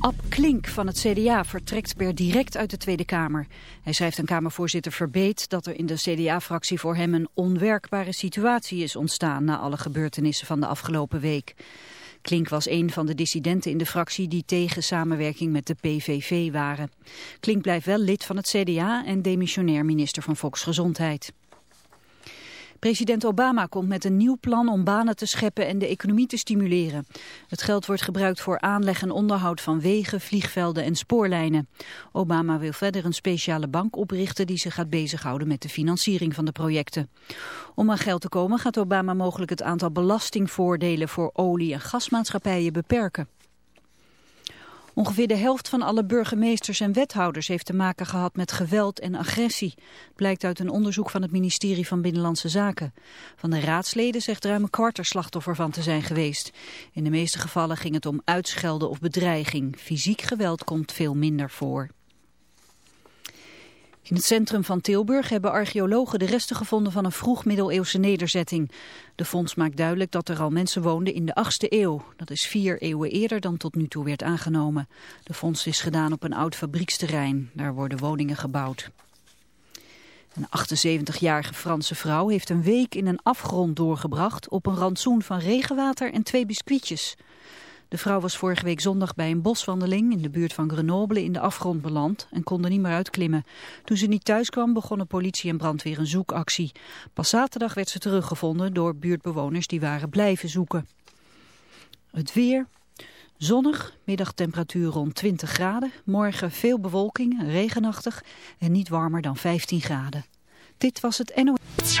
Ab Klink van het CDA vertrekt per direct uit de Tweede Kamer. Hij schrijft aan Kamervoorzitter Verbeet dat er in de CDA-fractie voor hem een onwerkbare situatie is ontstaan na alle gebeurtenissen van de afgelopen week. Klink was een van de dissidenten in de fractie die tegen samenwerking met de PVV waren. Klink blijft wel lid van het CDA en demissionair minister van Volksgezondheid. President Obama komt met een nieuw plan om banen te scheppen en de economie te stimuleren. Het geld wordt gebruikt voor aanleg en onderhoud van wegen, vliegvelden en spoorlijnen. Obama wil verder een speciale bank oprichten die zich gaat bezighouden met de financiering van de projecten. Om aan geld te komen gaat Obama mogelijk het aantal belastingvoordelen voor olie- en gasmaatschappijen beperken. Ongeveer de helft van alle burgemeesters en wethouders heeft te maken gehad met geweld en agressie. Blijkt uit een onderzoek van het ministerie van Binnenlandse Zaken. Van de raadsleden zegt ruim een kwart er slachtoffer van te zijn geweest. In de meeste gevallen ging het om uitschelden of bedreiging. Fysiek geweld komt veel minder voor. In het centrum van Tilburg hebben archeologen de resten gevonden van een vroeg middeleeuwse nederzetting. De fonds maakt duidelijk dat er al mensen woonden in de 8e eeuw. Dat is vier eeuwen eerder dan tot nu toe werd aangenomen. De fonds is gedaan op een oud fabrieksterrein. Daar worden woningen gebouwd. Een 78-jarige Franse vrouw heeft een week in een afgrond doorgebracht op een rantsoen van regenwater en twee biscuitjes. De vrouw was vorige week zondag bij een boswandeling in de buurt van Grenoble in de afgrond beland en kon er niet meer uitklimmen. Toen ze niet thuis kwam begonnen politie en brandweer een zoekactie. Pas zaterdag werd ze teruggevonden door buurtbewoners die waren blijven zoeken. Het weer, zonnig, middagtemperatuur rond 20 graden. Morgen veel bewolking, regenachtig en niet warmer dan 15 graden. Dit was het NOS.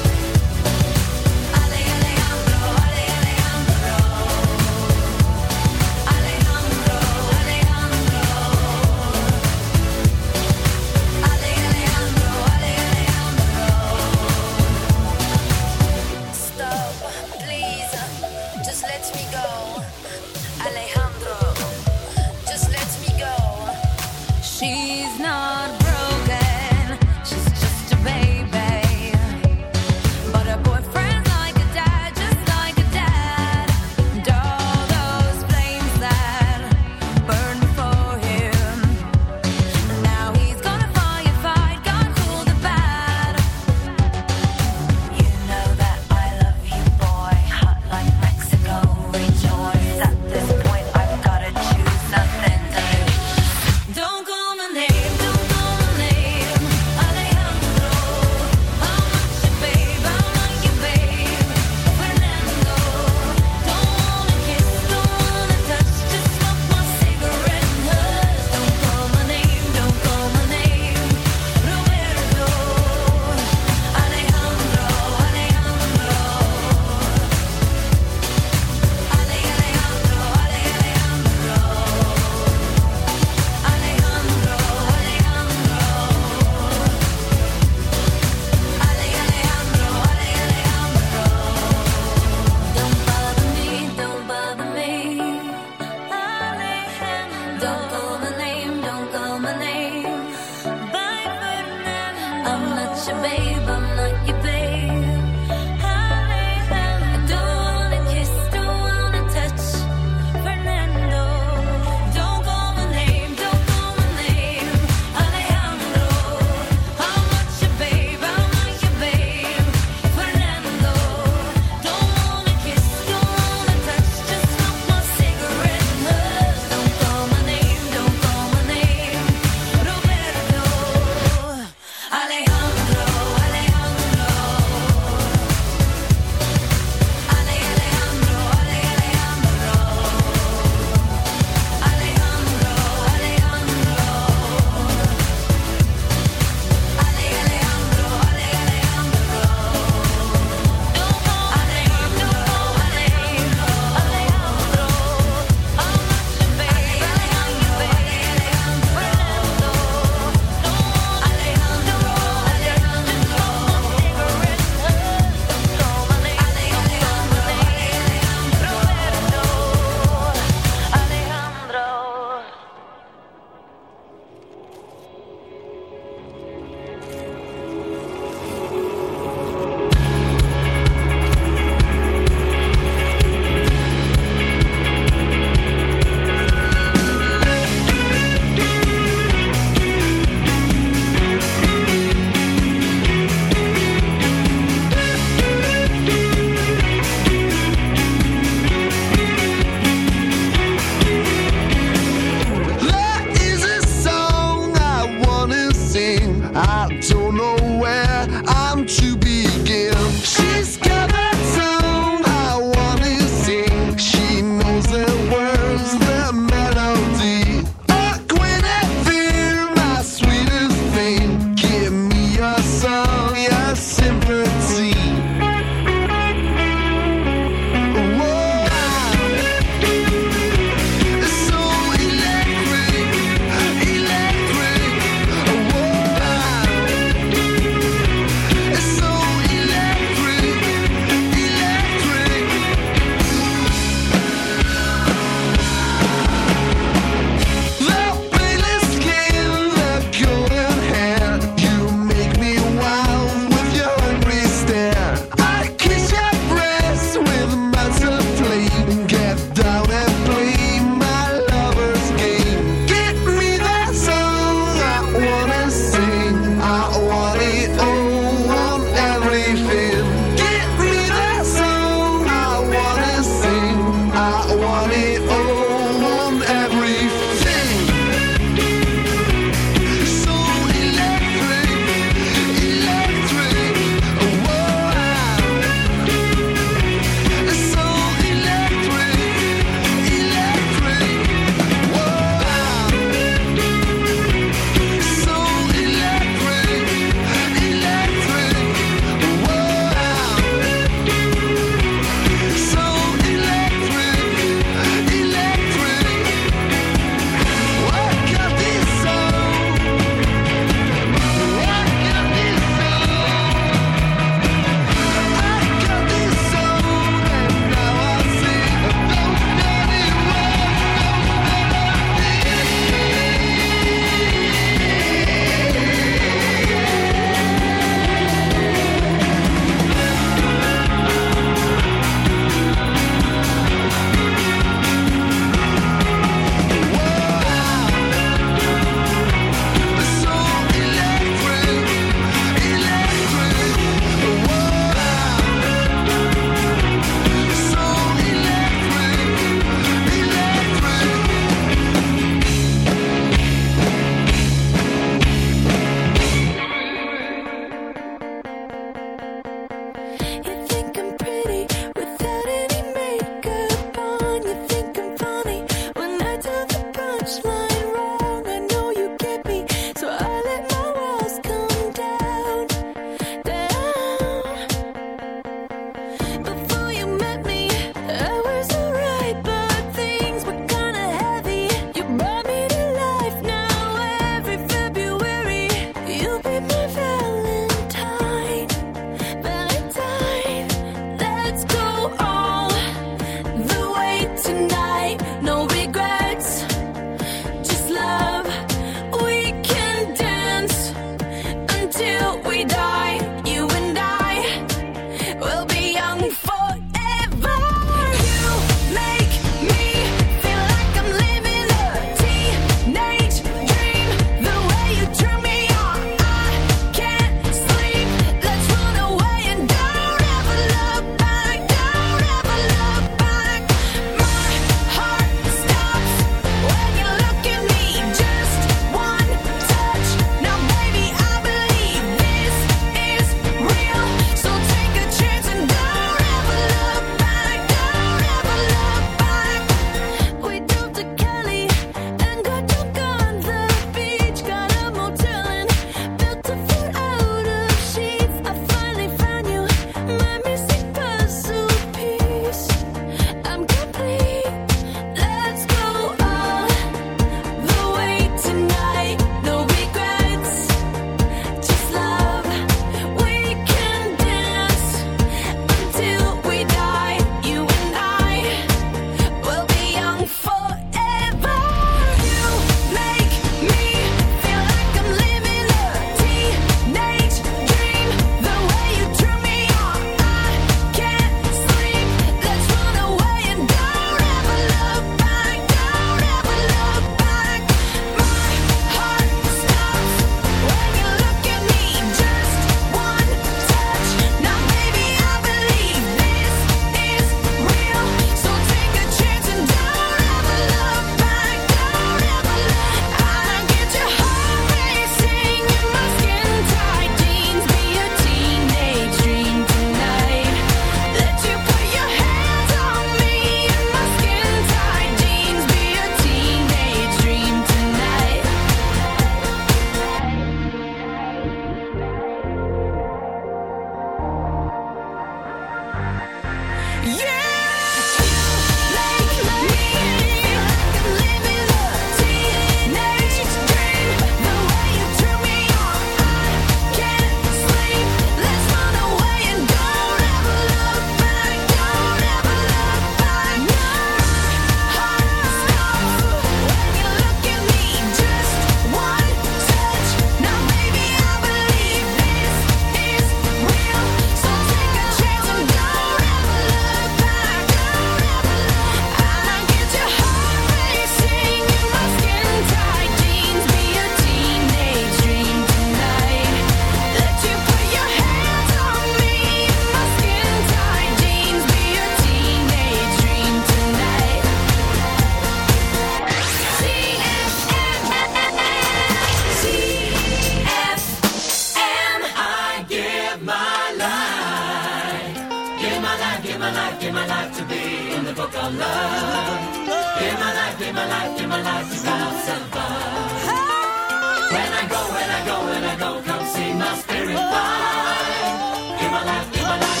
Someone I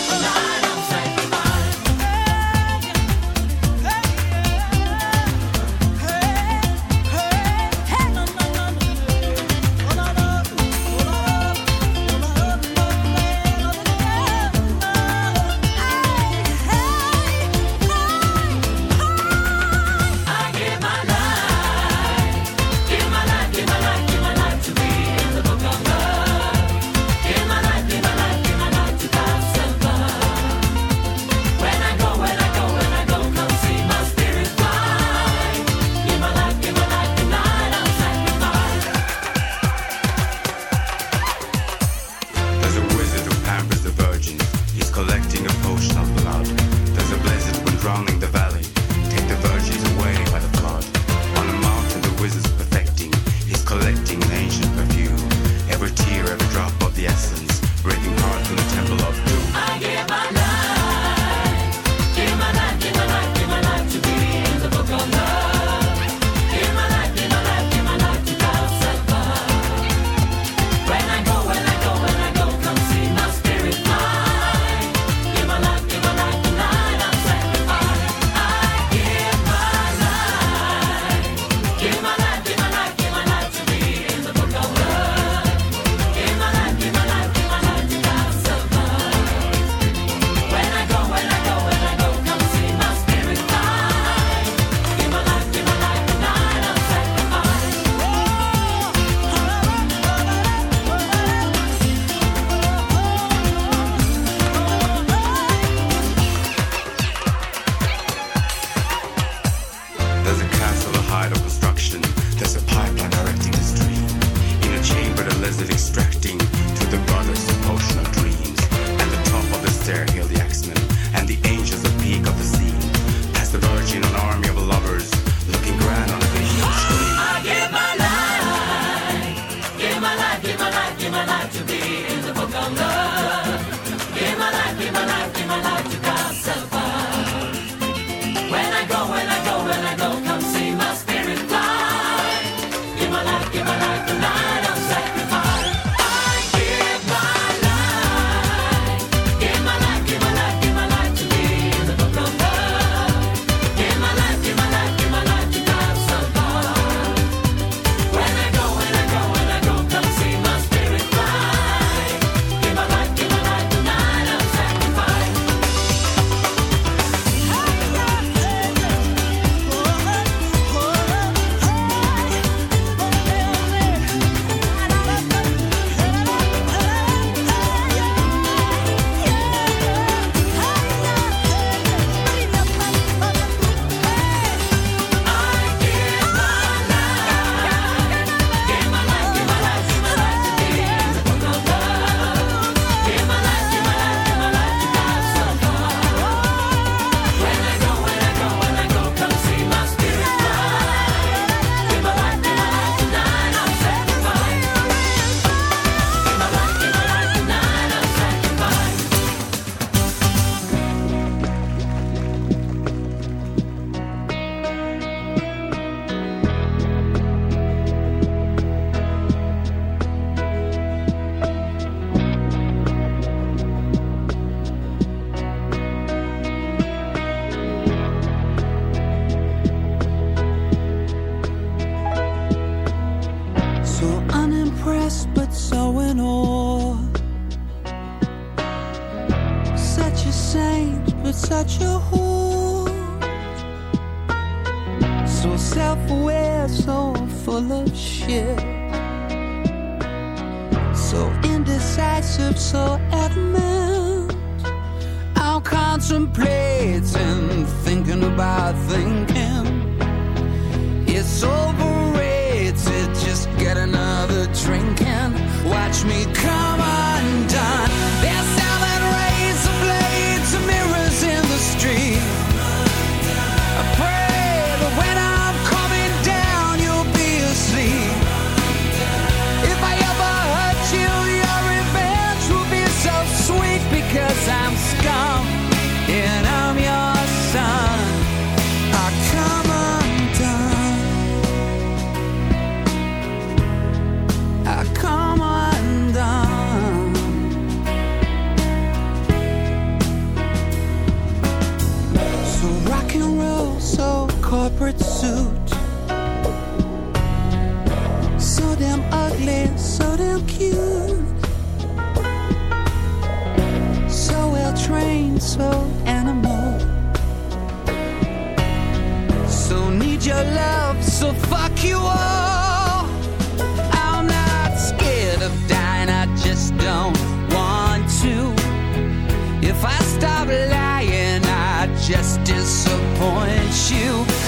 just disappoint you.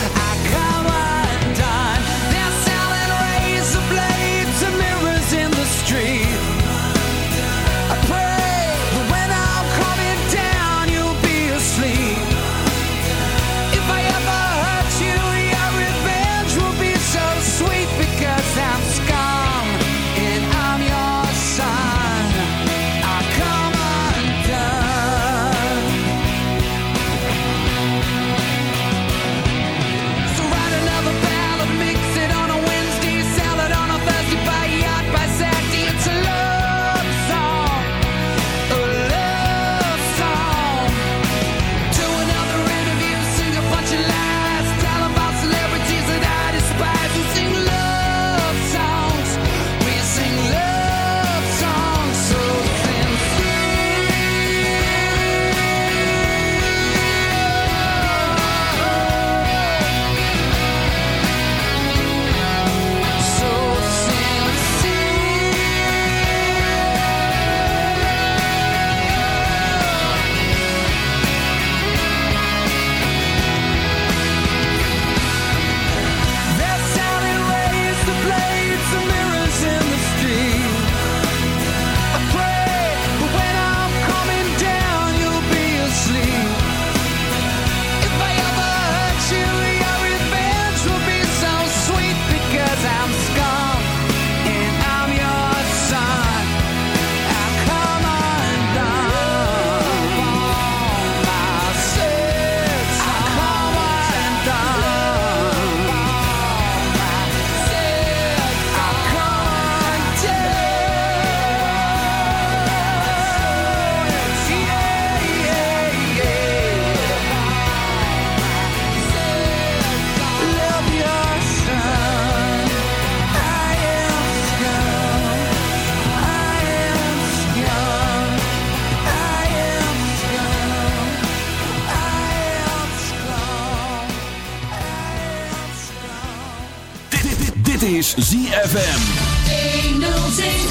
Is ZFM.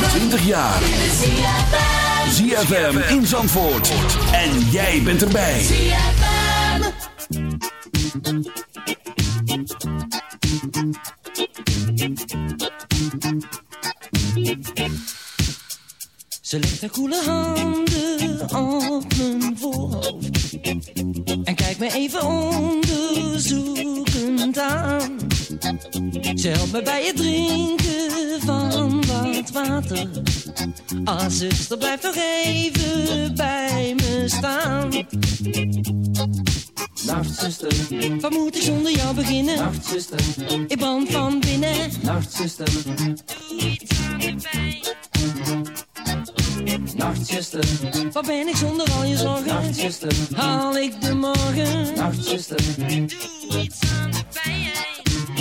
20 jaar. ZFM in Zandvoort. En jij bent erbij. Ze legt haar koele handen op mijn voorhoofd En kijkt me even onderzoekend aan Ze helpt me bij het drinken van wat water Ah, zuster, blijf nog even bij me staan Nacht, zuster. Wat moet ik zonder jou beginnen? Nacht, zuster. Ik brand van binnen Nacht, zuster. Nacht, zuster. Wat ben ik zonder al je zorgen? Nacht, zuster. Haal ik de morgen? Nacht, zuster.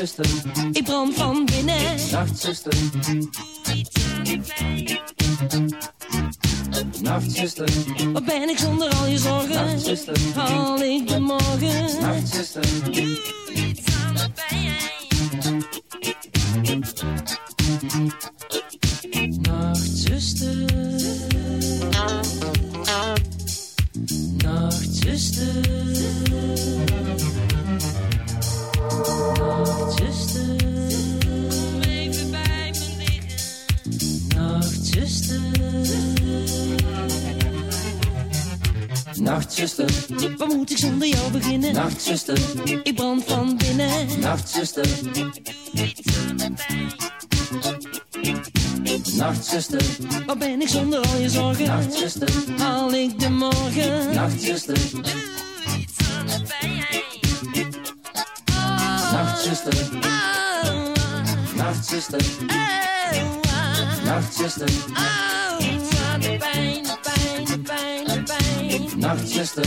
Nachtzuster, ik brand van binnen. Nachtzuster, Nachtzuster, wat ben ik zonder al je zorgen? Nachtzuster, haal ik de morgen? Nachtzuster. Nachtzuster, ik brand van binnen. Nachtzuster, ik doe pijn. Nachtzuster, wat ben ik zonder al je zorgen? Nachtzuster, haal ik de morgen? Nachtzuster, doe iets aan de pijn. Oh. Nachtzuster, oh. Nachtzuster, oh. Nachtzuster, oh. iets aan de pijn, de pijn, de pijn, de pijn. Nachtzuster.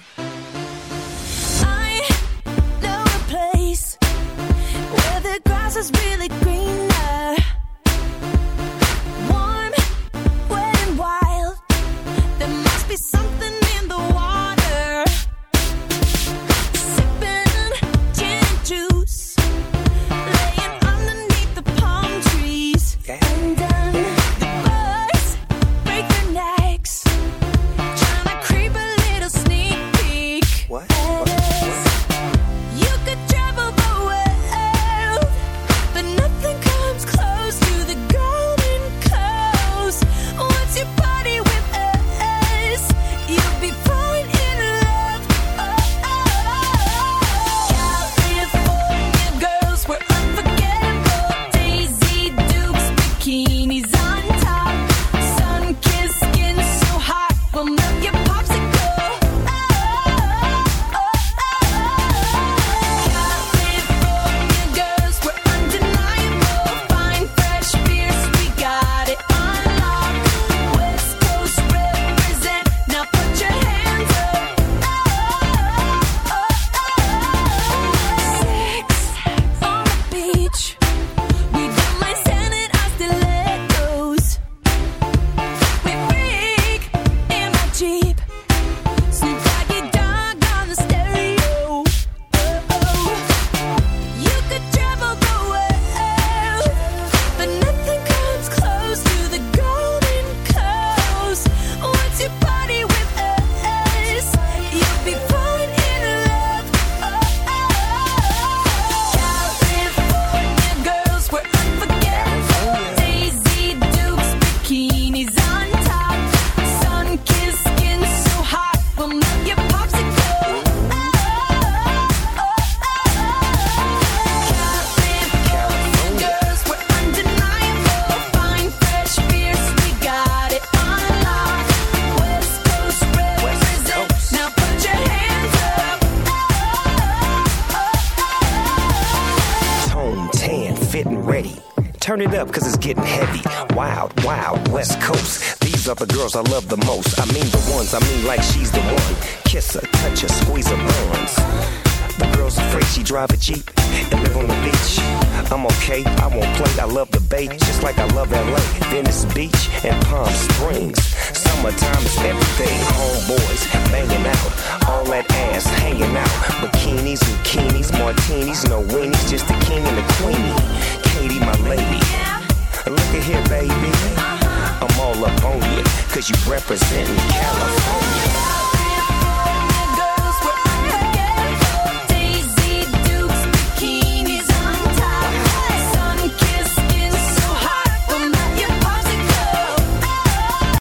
the grass is really green